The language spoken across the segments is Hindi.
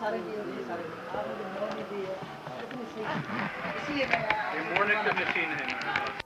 ये मोने का मशीन है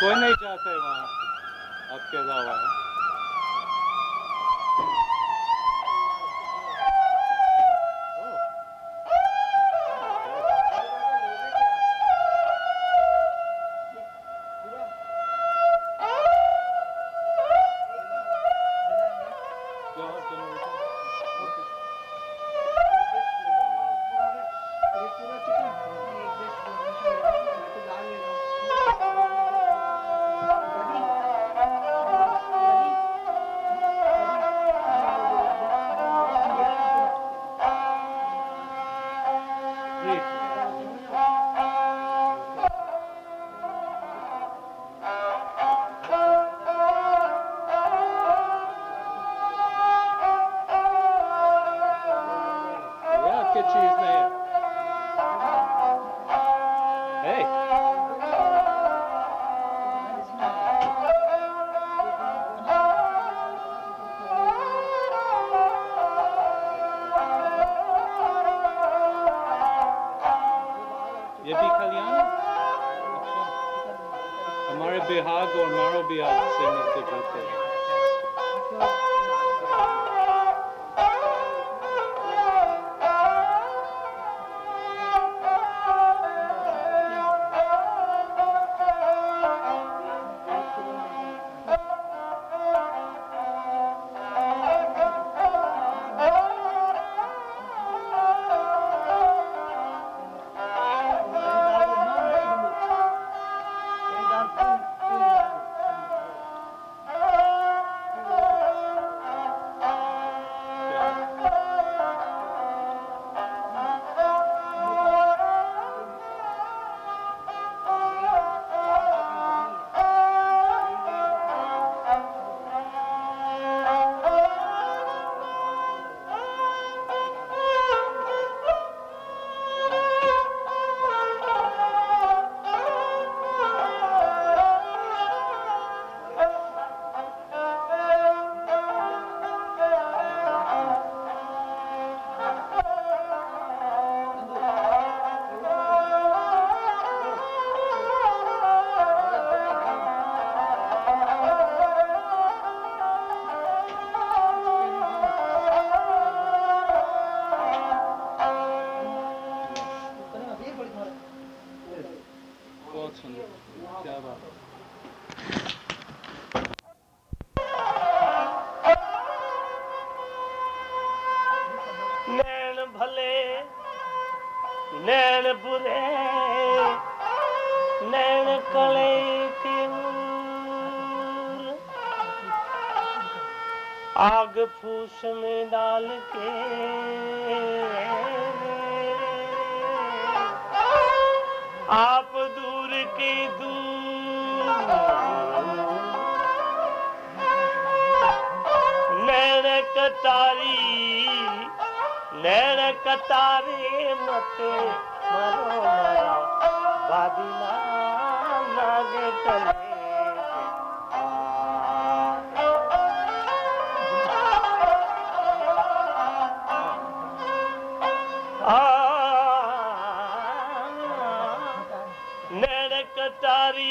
कोई नहीं जाते है वहाँ आपके अलावा नैन भले नैन बुरे नैन कले आग फूस में डाल के आप दूर के दूर नैन कतारी कतारे मो बाबला नैर कतारी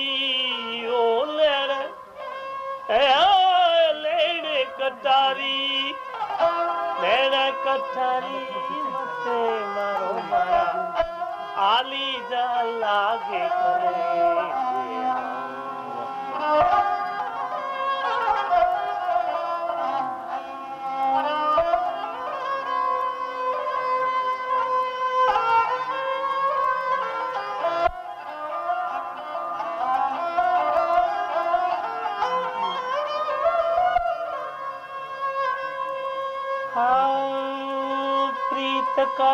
नैर कतारी भेड़ कठारी मते मारो माया आली जा लागे करे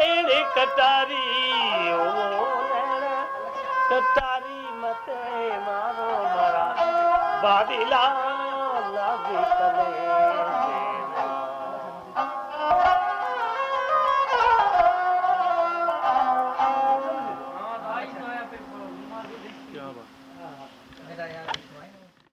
રે કટારી ઓ કટારી મતે મારો મારા બાબીલા લાગે તને